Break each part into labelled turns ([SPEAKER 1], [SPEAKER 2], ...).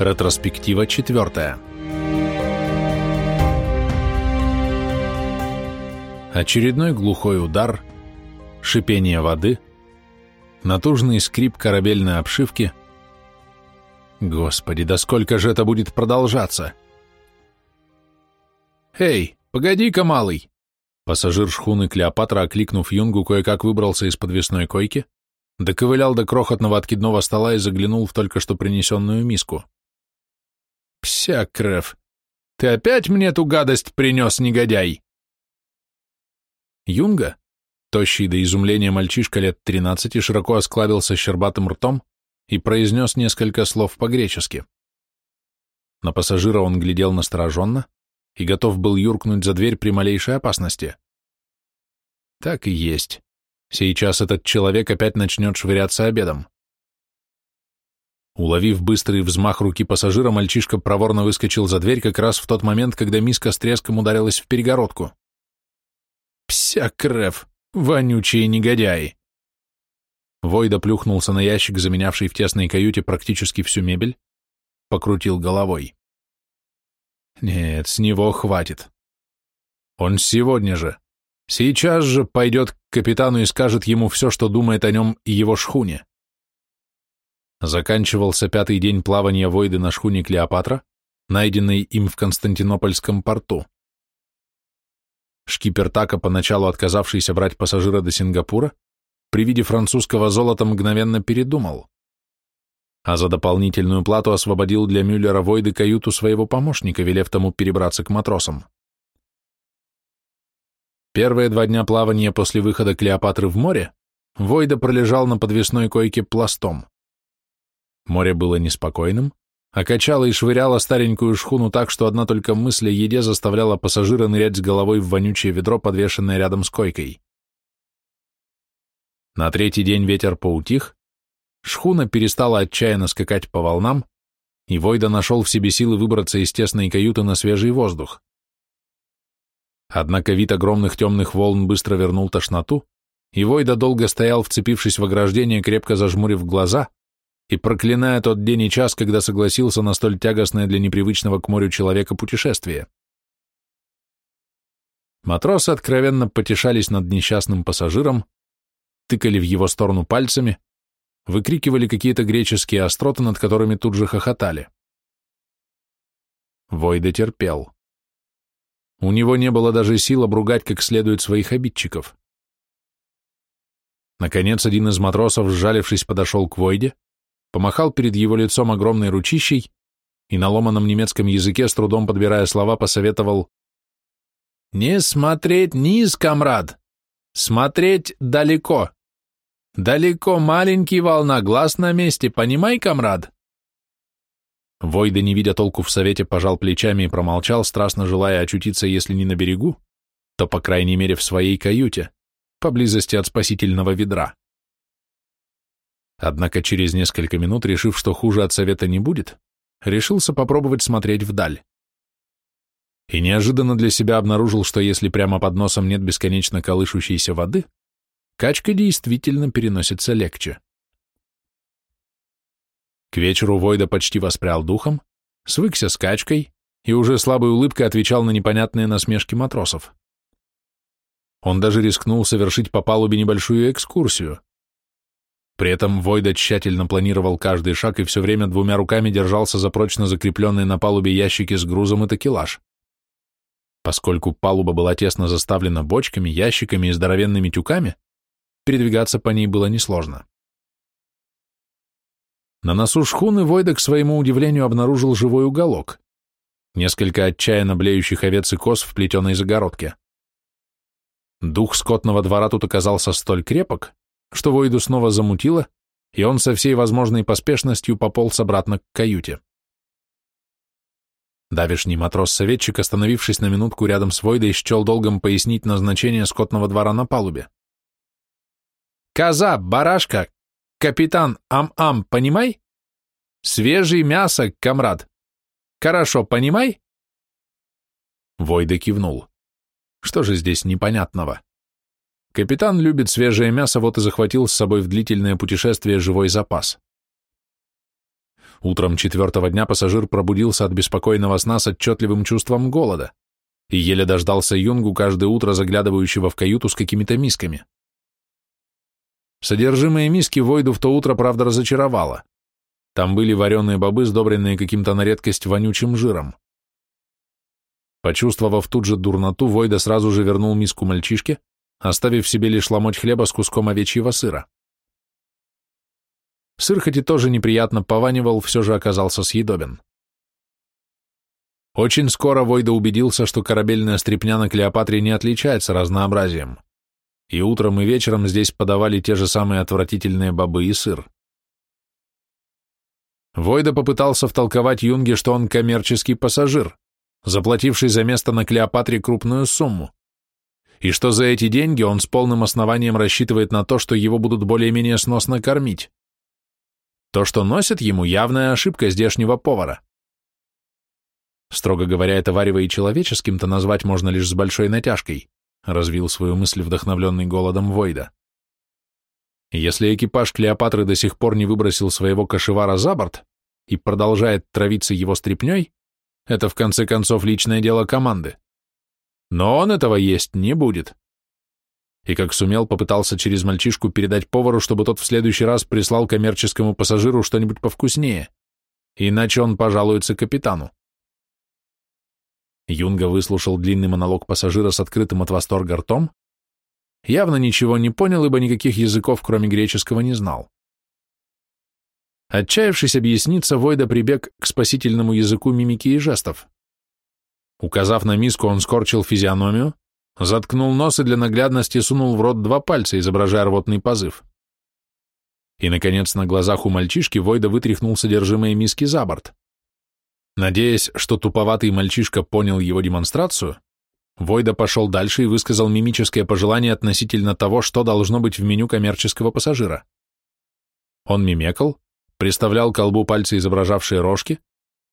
[SPEAKER 1] Ретроспектива четвертая. Очередной глухой удар, шипение воды, натужный скрип корабельной обшивки. Господи, да сколько же это будет продолжаться? «Эй, погоди-ка, малый!» Пассажир шхуны Клеопатра, окликнув Юнгу, кое-как выбрался из подвесной койки, доковылял до крохотного откидного стола и заглянул в только что принесенную миску. «Пся, Креф, ты опять мне эту гадость принес, негодяй?» Юнга, тощий до изумления мальчишка лет тринадцати, широко осклабился щербатым ртом и произнес несколько слов по-гречески. На пассажира он глядел настороженно и готов был юркнуть за дверь при малейшей опасности. Так и есть. Сейчас этот человек опять начнет швыряться обедом. Уловив быстрый взмах руки пассажира, мальчишка проворно выскочил за дверь как раз в тот момент, когда миска с треском ударилась в перегородку. «Пся, Креф! Вонючие негодяи!» Войда плюхнулся на ящик, заменявший в тесной каюте практически всю мебель, покрутил головой. «Нет, с него хватит. Он сегодня же, сейчас же пойдет к капитану и скажет ему все, что думает о нем и его шхуне. Заканчивался пятый день плавания Войды на шхуне Клеопатра, найденной им в Константинопольском порту. Шкипер Така, поначалу отказавшийся брать пассажира до Сингапура, при виде французского золота мгновенно передумал, а за дополнительную плату освободил для Мюллера Войды каюту своего помощника, велев тому перебраться к матросам. Первые два дня плавания после выхода Клеопатры в море Войда пролежал на подвесной койке пластом. Море было неспокойным, а качало и швыряло старенькую шхуну так, что одна только мысль о еде заставляла пассажира нырять с головой в вонючее ведро, подвешенное рядом с койкой. На третий день ветер поутих, шхуна перестала отчаянно скакать по волнам, и Войда нашел в себе силы выбраться из тесной каюты на свежий воздух. Однако вид огромных темных волн быстро вернул тошноту, и Войда долго стоял, вцепившись в ограждение, крепко зажмурив глаза, и проклиная тот день и час, когда согласился на столь тягостное для непривычного к морю человека путешествие. Матросы откровенно потешались над несчастным пассажиром, тыкали в его сторону пальцами, выкрикивали какие-то греческие остроты, над которыми тут же хохотали. Войда терпел. У него не было даже сил обругать как следует своих обидчиков. Наконец, один из матросов, сжалившись, подошел к Войде, помахал перед его лицом огромной ручищей и на ломаном немецком языке, с трудом подбирая слова, посоветовал «Не смотреть низ, комрад! Смотреть далеко! Далеко маленький волна, глаз на месте, понимай, комрад?» Войда, не видя толку в совете, пожал плечами и промолчал, страстно желая очутиться, если не на берегу, то, по крайней мере, в своей каюте, поблизости от спасительного ведра. Однако через несколько минут, решив, что хуже от совета не будет, решился попробовать смотреть вдаль. И неожиданно для себя обнаружил, что если прямо под носом нет бесконечно колышущейся воды, качка действительно переносится легче. К вечеру Войда почти воспрял духом, свыкся с качкой и уже слабой улыбкой отвечал на непонятные насмешки матросов. Он даже рискнул совершить по палубе небольшую экскурсию, при этом Войда тщательно планировал каждый шаг и все время двумя руками держался за прочно закрепленные на палубе ящики с грузом и такелаж. Поскольку палуба была тесно заставлена бочками, ящиками и здоровенными тюками, передвигаться по ней было несложно. На носу шхуны Войда, к своему удивлению, обнаружил живой уголок. Несколько отчаянно блеющих овец и коз в плетеной загородке. Дух скотного двора тут оказался столь крепок, что Войду снова замутило, и он со всей возможной поспешностью пополз обратно к каюте. Давишний матрос-советчик, остановившись на минутку рядом с Войдой, счел долгом пояснить назначение скотного двора на палубе. «Коза, барашка, капитан Ам-Ам, понимай? Свежий мясо, комрад. Хорошо, понимай?» Войда кивнул. «Что же здесь непонятного?» Капитан любит свежее мясо, вот и захватил с собой в длительное путешествие живой запас. Утром четвертого дня пассажир пробудился от беспокойного сна с отчетливым чувством голода и еле дождался Юнгу каждое утро заглядывающего в каюту с какими-то мисками. Содержимое миски Войду в то утро, правда, разочаровало. Там были вареные бобы, сдобренные каким-то на редкость вонючим жиром. Почувствовав тут же дурноту, Войда сразу же вернул миску мальчишке, оставив себе лишь ломоть хлеба с куском овечьего сыра. Сыр, хоть и тоже неприятно пованивал, все же оказался съедобен. Очень скоро Войда убедился, что корабельная стряпня на Клеопатре не отличается разнообразием. И утром и вечером здесь подавали те же самые отвратительные бобы и сыр. Войда попытался втолковать Юнге, что он коммерческий пассажир, заплативший за место на Клеопатре крупную сумму, и что за эти деньги он с полным основанием рассчитывает на то, что его будут более-менее сносно кормить. То, что носят ему, явная ошибка здешнего повара. Строго говоря, это варево и человеческим-то назвать можно лишь с большой натяжкой, развил свою мысль вдохновленный голодом Войда. Если экипаж Клеопатры до сих пор не выбросил своего кошевара за борт и продолжает травиться его стряпней, это в конце концов личное дело команды. Но он этого есть не будет. И как сумел, попытался через мальчишку передать повару, чтобы тот в следующий раз прислал коммерческому пассажиру что-нибудь повкуснее, иначе он пожалуется капитану. Юнга выслушал длинный монолог пассажира с открытым от восторга ртом, явно ничего не понял, ибо никаких языков, кроме греческого, не знал. Отчаявшись объясниться, Войда прибег к спасительному языку мимики и жестов. Указав на миску, он скорчил физиономию, заткнул нос и для наглядности сунул в рот два пальца, изображая рвотный позыв. И, наконец, на глазах у мальчишки Войда вытряхнул содержимое миски за борт. Надеясь, что туповатый мальчишка понял его демонстрацию, Войда пошел дальше и высказал мимическое пожелание относительно того, что должно быть в меню коммерческого пассажира. Он мимекал, приставлял колбу пальцы, изображавшие рожки,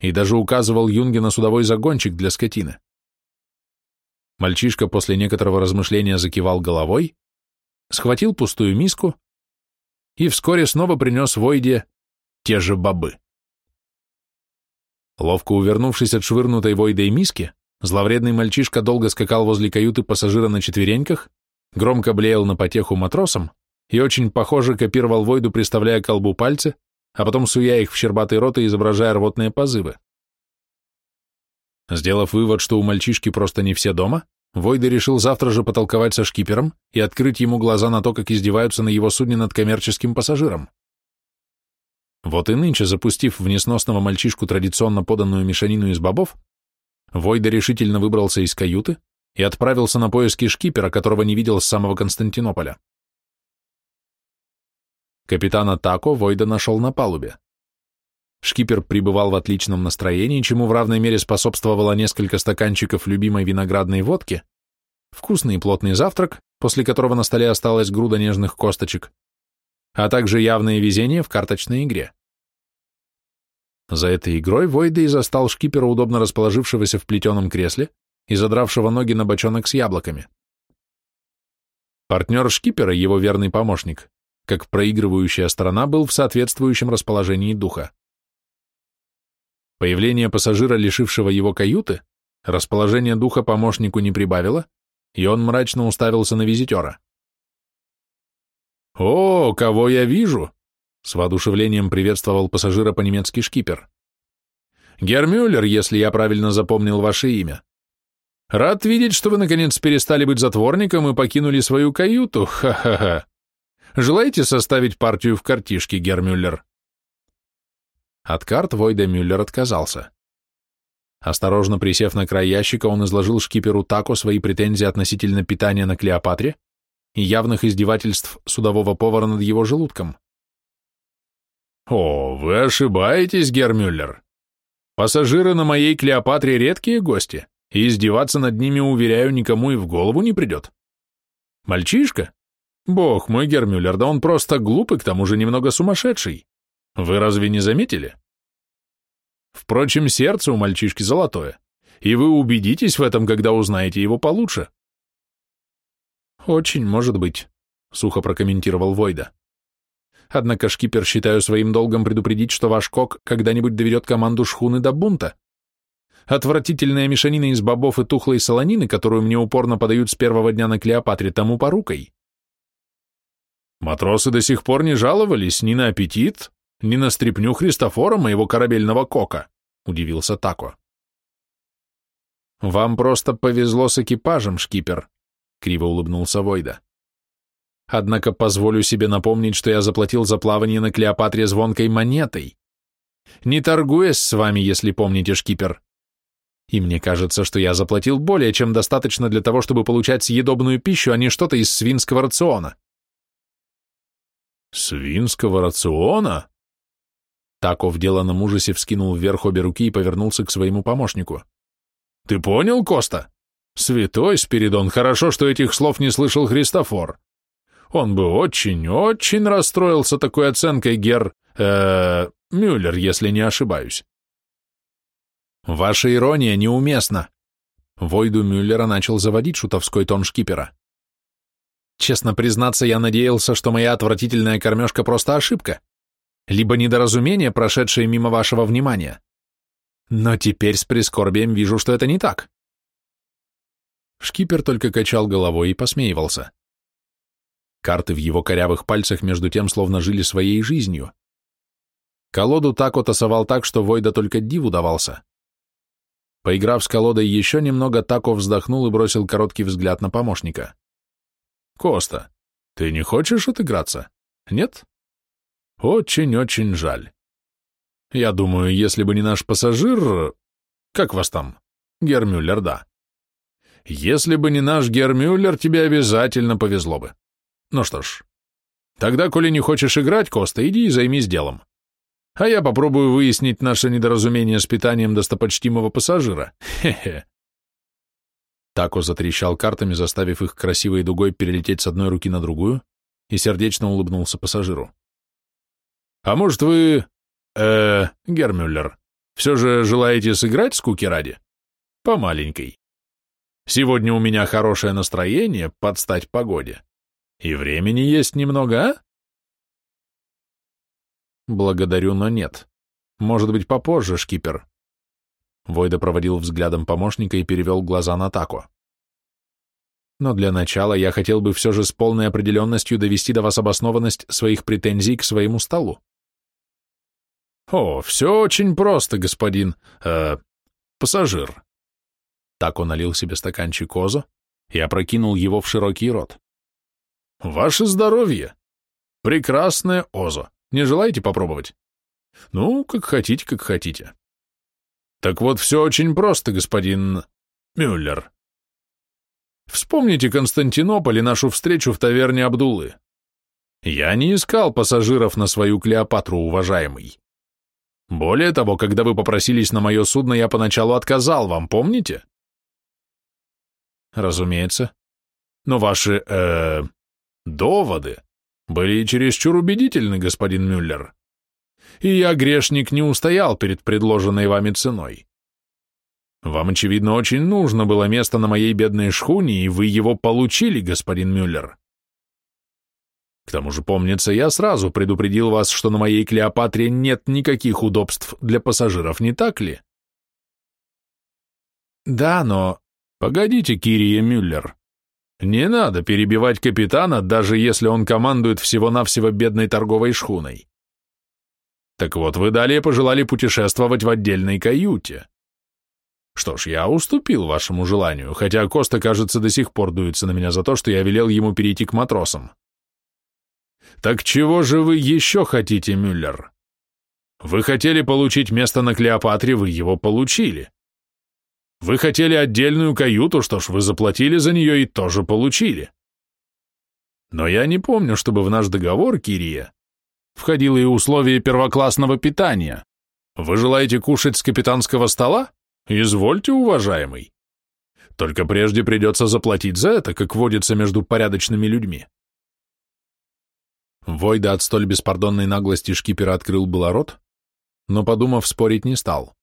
[SPEAKER 1] и даже указывал Юнге на судовой загончик для скотины. Мальчишка после некоторого размышления закивал головой, схватил пустую миску и вскоре снова принес Войде те же бобы. Ловко увернувшись от швырнутой Войдой миски, зловредный мальчишка долго скакал возле каюты пассажира на четвереньках, громко блеял на потеху матросам и очень похоже копировал Войду, приставляя колбу пальцы, а потом суя их в щербатый рот и изображая рвотные позывы. Сделав вывод, что у мальчишки просто не все дома, Войда решил завтра же потолковать со шкипером и открыть ему глаза на то, как издеваются на его судне над коммерческим пассажиром. Вот и нынче, запустив в несносного мальчишку традиционно поданную мешанину из бобов, Войда решительно выбрался из каюты и отправился на поиски шкипера, которого не видел с самого Константинополя. Капитана Тако Войда нашел на палубе. Шкипер пребывал в отличном настроении, чему в равной мере способствовало несколько стаканчиков любимой виноградной водки, вкусный и плотный завтрак, после которого на столе осталась груда нежных косточек, а также явное везение в карточной игре. За этой игрой Войда и застал шкипера, удобно расположившегося в плетеном кресле и задравшего ноги на бочонок с яблоками. Партнер шкипера, его верный помощник, как проигрывающая сторона, был в соответствующем расположении духа. Появление пассажира, лишившего его каюты, расположение духа помощнику не прибавило, и он мрачно уставился на визитера. «О, кого я вижу!» — с воодушевлением приветствовал пассажира по-немецки шкипер. «Гермюллер, если я правильно запомнил ваше имя. Рад видеть, что вы, наконец, перестали быть затворником и покинули свою каюту. Ха-ха-ха!» Желаете составить партию в картишке, Гермюллер?» От карт Войда Мюллер отказался. Осторожно присев на край ящика, он изложил шкиперу Тако свои претензии относительно питания на Клеопатре и явных издевательств судового повара над его желудком. «О, вы ошибаетесь, Гермюллер. Пассажиры на моей Клеопатре редкие гости, и издеваться над ними, уверяю, никому и в голову не придет. Мальчишка, Бог мой, Гермюллер, да он просто глупый, к тому же немного сумасшедший. Вы разве не заметили? Впрочем, сердце у мальчишки золотое, и вы убедитесь в этом, когда узнаете его получше. Очень может быть, сухо прокомментировал Войда. Однако шкипер считаю своим долгом предупредить, что ваш кок когда-нибудь доведет команду шхуны до бунта. Отвратительная мешанина из бобов и тухлой солонины, которую мне упорно подают с первого дня на Клеопатре, тому порукой. Матросы до сих пор не жаловались ни на аппетит, ни на стряпню Христофора, моего корабельного кока, удивился Тако. Вам просто повезло с экипажем, шкипер, криво улыбнулся Войда. Однако позволю себе напомнить, что я заплатил за плавание на Клеопатре звонкой монетой. Не торгуясь с вами, если помните, шкипер. И мне кажется, что я заплатил более чем достаточно для того, чтобы получать съедобную пищу, а не что-то из свинского рациона. Свинского рациона? Тако в деланном ужасе вскинул вверх обе руки и повернулся к своему помощнику. Ты понял, Коста? Святой Спиридон, хорошо, что этих слов не слышал Христофор. Он бы очень-очень расстроился такой оценкой, Гер... Э, Мюллер, если не ошибаюсь. Ваша ирония неуместна. Войду Мюллера начал заводить шутовской тон шкипера. Честно признаться, я надеялся, что моя отвратительная кормежка просто ошибка, либо недоразумение, прошедшее мимо вашего внимания. Но теперь с прискорбием вижу, что это не так. Шкипер только качал головой и посмеивался. Карты в его корявых пальцах между тем словно жили своей жизнью. Колоду Тако тасовал так, что Войда только диву давался. Поиграв с колодой еще немного, Тако вздохнул и бросил короткий взгляд на помощника. «Коста, ты не хочешь отыграться? Нет? Очень-очень жаль. Я думаю, если бы не наш пассажир... Как вас там? Гермюллер, да. Если бы не наш Гермюллер, тебе обязательно повезло бы. Ну что ж, тогда, коли не хочешь играть, Коста, иди и займись делом. А я попробую выяснить наше недоразумение с питанием достопочтимого пассажира. Хе-хе. Тако затрещал картами, заставив их красивой дугой перелететь с одной руки на другую, и сердечно улыбнулся пассажиру. «А может, вы, э, Гермюллер, все же желаете сыграть скуки ради? По маленькой. Сегодня у меня хорошее настроение под стать погоде. И времени есть немного, а? Благодарю, но нет. Может быть, попозже, шкипер. Войда проводил взглядом помощника и перевел глаза на Тако. Но для начала я хотел бы все же с полной определенностью довести до вас обоснованность своих претензий к своему столу. О, все очень просто, господин... Э, пассажир. Тако налил себе стаканчик озо и опрокинул его в широкий рот. Ваше здоровье! Прекрасное озо. Не желаете попробовать? Ну, как хотите, как хотите. Так вот, все очень просто, господин Мюллер. Вспомните Константинополь и нашу встречу в таверне Абдулы. Я не искал пассажиров на свою Клеопатру, уважаемый. Более того, когда вы попросились на мое судно, я поначалу отказал вам, помните? Разумеется. Но ваши, э, Доводы были чересчур убедительны, господин Мюллер. И я, грешник, не устоял перед предложенной вами ценой. Вам, очевидно, очень нужно было место на моей бедной шхуне, и вы его получили, господин Мюллер. К тому же, помнится, я сразу предупредил вас, что на моей Клеопатре нет никаких удобств для пассажиров, не так ли? Да, но... Погодите, Кирия Мюллер. Не надо перебивать капитана, даже если он командует всего-навсего бедной торговой шхуной. Так вот, вы далее пожелали путешествовать в отдельной каюте. Что ж, я уступил вашему желанию, хотя Коста, кажется, до сих пор дуется на меня за то, что я велел ему перейти к матросам. Так чего же вы еще хотите, Мюллер? Вы хотели получить место на Клеопатре, вы его получили. Вы хотели отдельную каюту, что ж, вы заплатили за нее и тоже получили. Но я не помню, чтобы в наш договор, Кирия, входило и условие первоклассного питания. Вы желаете кушать с капитанского стола? Извольте, уважаемый. Только прежде придется заплатить за это, как водится между порядочными людьми. Войда от столь беспардонной наглости шкипера открыл было рот, но, подумав, спорить не стал.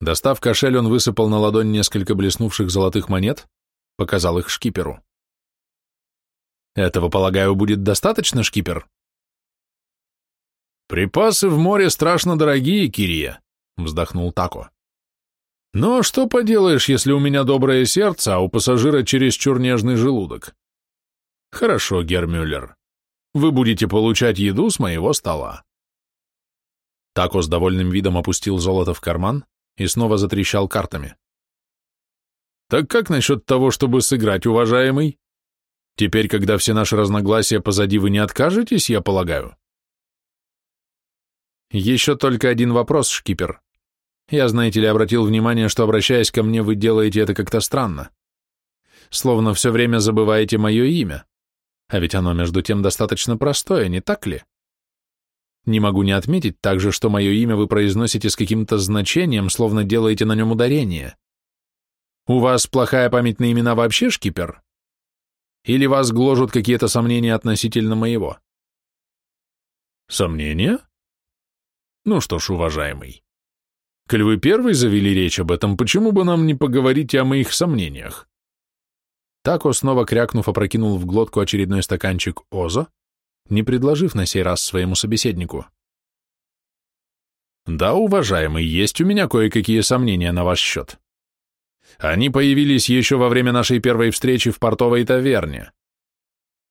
[SPEAKER 1] Достав кошель, он высыпал на ладонь несколько блеснувших золотых монет, показал их шкиперу. «Этого, полагаю, будет достаточно, шкипер?» Припасы в море страшно дорогие, Кирия, вздохнул Тако. Но что поделаешь, если у меня доброе сердце, а у пассажира чересчур нежный желудок? Хорошо, Гермюллер. Вы будете получать еду с моего стола. Тако с довольным видом опустил золото в карман и снова затрещал картами. Так как насчет того, чтобы сыграть, уважаемый? Теперь, когда все наши разногласия позади, вы не откажетесь, я полагаю? Еще только один вопрос, шкипер. Я, знаете ли, обратил внимание, что, обращаясь ко мне, вы делаете это как-то странно. Словно все время забываете мое имя. А ведь оно, между тем, достаточно простое, не так ли? Не могу не отметить также, что мое имя вы произносите с каким-то значением, словно делаете на нем ударение. У вас плохая память на имена вообще, шкипер? Или вас гложут какие-то сомнения относительно моего? Сомнения? Ну что ж, уважаемый, коль вы первый завели речь об этом, почему бы нам не поговорить о моих сомнениях? Тако, снова крякнув, опрокинул в глотку очередной стаканчик озо, не предложив на сей раз своему собеседнику. «Да, уважаемый, есть у меня кое-какие сомнения на ваш счет. Они появились еще во время нашей первой встречи в портовой таверне.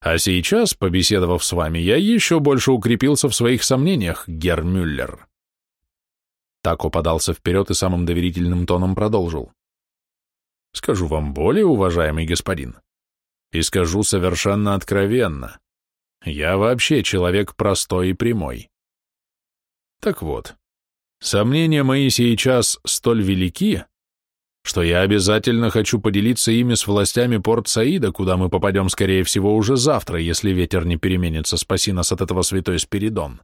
[SPEAKER 1] А сейчас, побеседовав с вами, я еще больше укрепился в своих сомнениях, Герр Мюллер». Тако подался вперед и самым доверительным тоном продолжил. «Скажу вам более, уважаемый господин, и скажу совершенно откровенно. Я вообще человек простой и прямой. Так вот, сомнения мои сейчас столь велики, что я обязательно хочу поделиться ими с властями Порт-Саида, куда мы попадем, скорее всего, уже завтра, если ветер не переменится, спаси нас от этого святой Спиридон.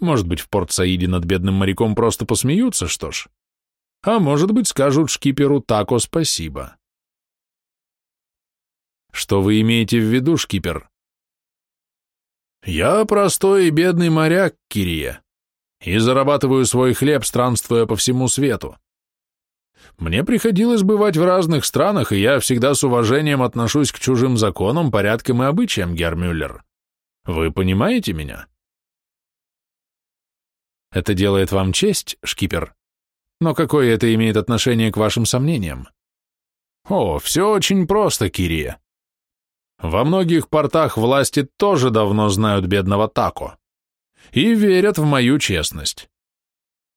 [SPEAKER 1] Может быть, в Порт-Саиде над бедным моряком просто посмеются, что ж. А может быть, скажут шкиперу тако спасибо. Что вы имеете в виду, шкипер? Я простой и бедный моряк, Кирия, и зарабатываю свой хлеб, странствуя по всему свету. Мне приходилось бывать в разных странах, и я всегда с уважением отношусь к чужим законам, порядкам и обычаям, Гермюллер. Вы понимаете меня? Это делает вам честь, шкипер? Но какое это имеет отношение к вашим сомнениям? О, все очень просто, Кирия. Во многих портах власти тоже давно знают бедного Тако и верят в мою честность.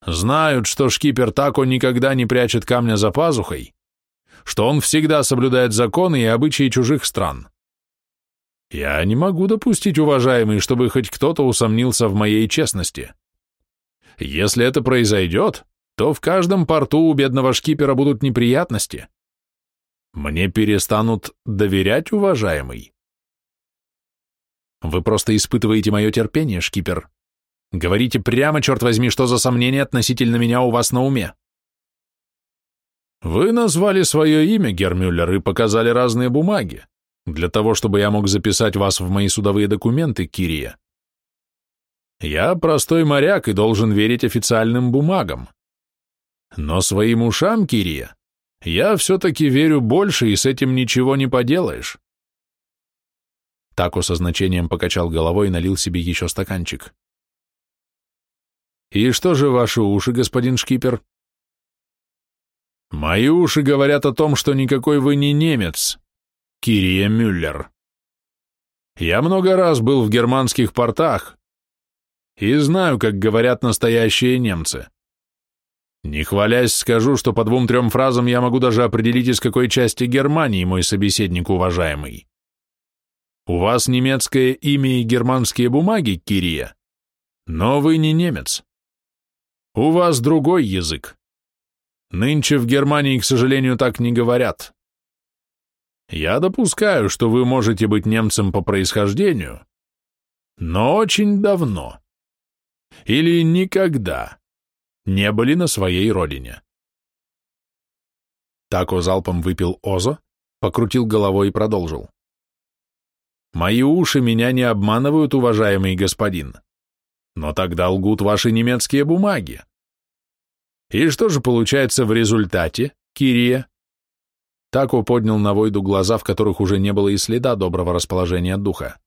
[SPEAKER 1] Знают, что шкипер Тако никогда не прячет камня за пазухой, что он всегда соблюдает законы и обычаи чужих стран. Я не могу допустить, уважаемый, чтобы хоть кто-то усомнился в моей честности. Если это произойдет, то в каждом порту у бедного шкипера будут неприятности, мне перестанут доверять, уважаемый? Вы просто испытываете мое терпение, шкипер. Говорите прямо, черт возьми, что за сомнения относительно меня у вас на уме. Вы назвали свое имя, Гермюллер, и показали разные бумаги, для того, чтобы я мог записать вас в мои судовые документы, Кирия. Я простой моряк и должен верить официальным бумагам. Но своим ушам, Кирия, я все-таки верю больше, и с этим ничего не поделаешь. Тако со значением покачал головой и налил себе еще стаканчик. «И что же ваши уши, господин шкипер?» «Мои уши говорят о том, что никакой вы не немец, Кирия Мюллер. Я много раз был в германских портах и знаю, как говорят настоящие немцы. Не хвалясь, скажу, что по двум-трем фразам я могу даже определить, из какой части Германии мой собеседник уважаемый. У вас немецкое имя и германские бумаги, Кирия, но вы не немец. У вас другой язык. Нынче в Германии, к сожалению, так не говорят. Я допускаю, что вы можете быть немцем по происхождению, но очень давно. Или никогда не были на своей родине. Тако залпом выпил Озо, покрутил головой и продолжил. «Мои уши меня не обманывают, уважаемый господин, но тогда лгут ваши немецкие бумаги. И что же получается в результате, Кирия?» Тако поднял на Войду глаза, в которых уже не было и следа доброго расположения духа.